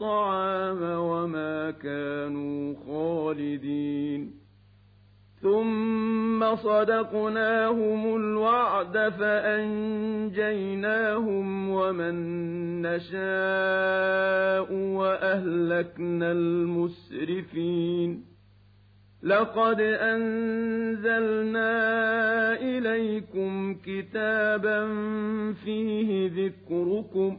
وما كانوا خالدين. ثم صدقناهم الوعد فأنجيناهم ومن نشاء وأهلكنا المسرفين. لقد أنزلنا إليكم كتابا فيه ذكركم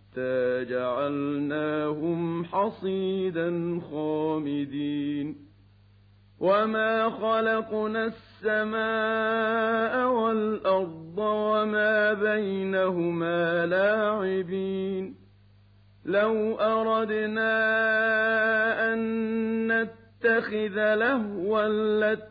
حتى جعلناهم حصيدا خامدين. وما خلقنا السماء والأرض وما بينهما لاعبين. لو أردنا أن نتخذ لهوا لاتخذناه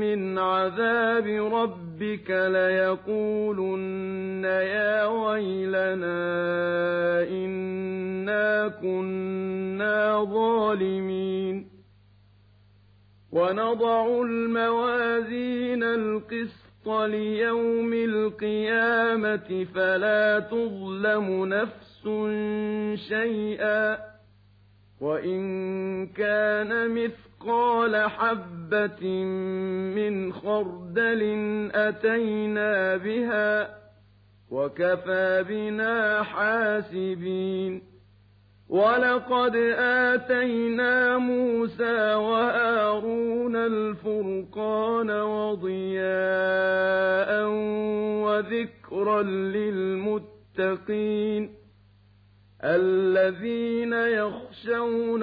مِّنْ عَذَابِ رَبِّكَ لَيَقُولُنَّ يَا وَيْلَنَا إِنَّا كُنَّا ظَالِمِينَ وَنَضَعُ الْمَوَازِينَ الْقِسْطَ لِيَوْمِ الْقِيَامَةِ فَلَا تُظْلَمُ نَفْسٌ شَيْئًا ۖ وَإِن كَانَ مِثْقَالَ حَبَّةٍ مِّنْ خَرْدَلٍ أَتَيْنَا بِهَا ۗ وَكَفَىٰ بِنَا حَاسِبِينَ وَلَقَدْ آتَيْنَا مُوسَىٰ وَهَارُونَ الْفُرْقَانَ وَضِيَاءً وَذِكْرًا لِّلْمُتَّقِينَ الَّذِينَ يَخْشَوْنَ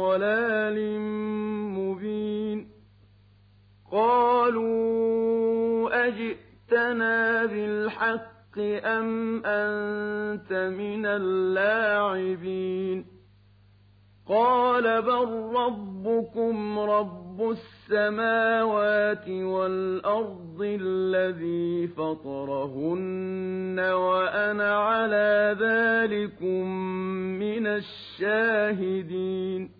ضَلَالٍ مُّبِينٍ قَالُوا أَجِئْتَنَا بِالْحَقِّ أَمْ أَنتَ مِنَ اللاعبين قَالَ بَل رَّبُّكُمْ رَبُّ السَّمَاوَاتِ وَالْأَرْضِ الَّذِي فَطَرَهُنَّ وَأَنَا عَلَىٰ ذَٰلِكُم مِّنَ الشَّاهِدِينَ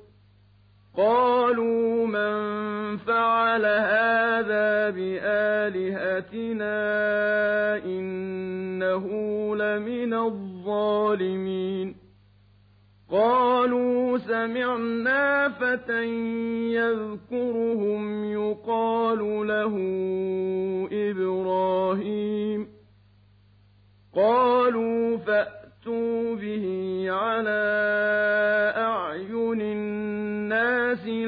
قَالُوا مَن فَعَلَ هَٰذَا بِآلِهَتِنَا إِنَّهُ لَمِنَ الظَّالِمِينَ. قَالُوا سَمِعْنَا فَتًى يَذْكُرُهُمْ يُقَالُ لَهُ إِبْرَاهِيمُ. قَالُوا فَأْتُوا بِهِ عَلَىٰ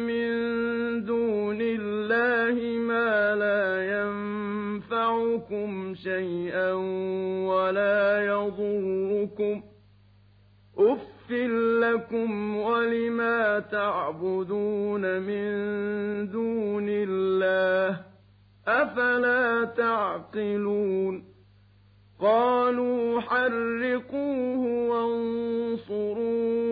من دون الله ما لا ينفعكم شيئا ولا يضركم. أف لكم ولما تعبدون من دون الله أفلا تعقلون؟ قالوا حرقوه وانصروا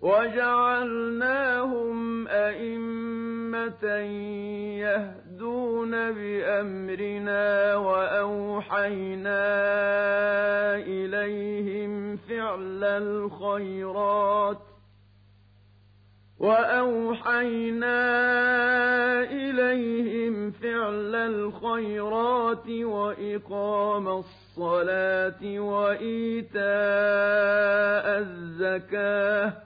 وجعلناهم أئمة يهدون بأمرنا وأوحينا إليهم فعل الخيرات وأوحينا إليهم فعل الخيرات وإقام الصلاة وإيتاء الزكاة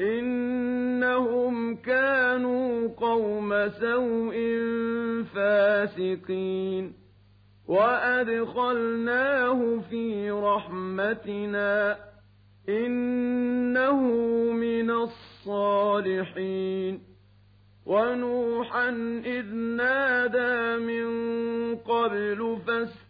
إنهم كانوا قوم سوء فاسقين وأدخلناه في رحمتنا إنه من الصالحين ونوحا إذ نادى من قبل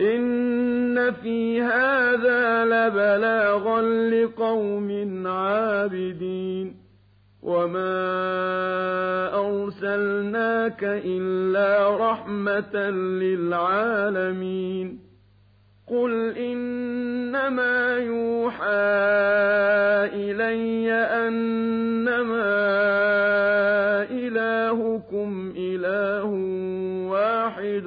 إن في هذا لبلاغا لقوم عابدين وما أرسلناك إلا رحمة للعالمين قل إنما يوحى إلي أنما إلهكم إله واحد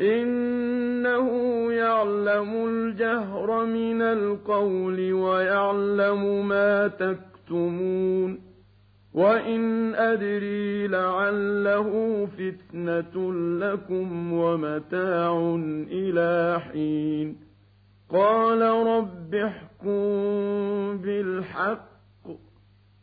إنه يعلم الجهر من القول ويعلم ما تكتمون وإن أدري لعله فتنة لكم ومتاع إلى حين قال رب احكم بالحق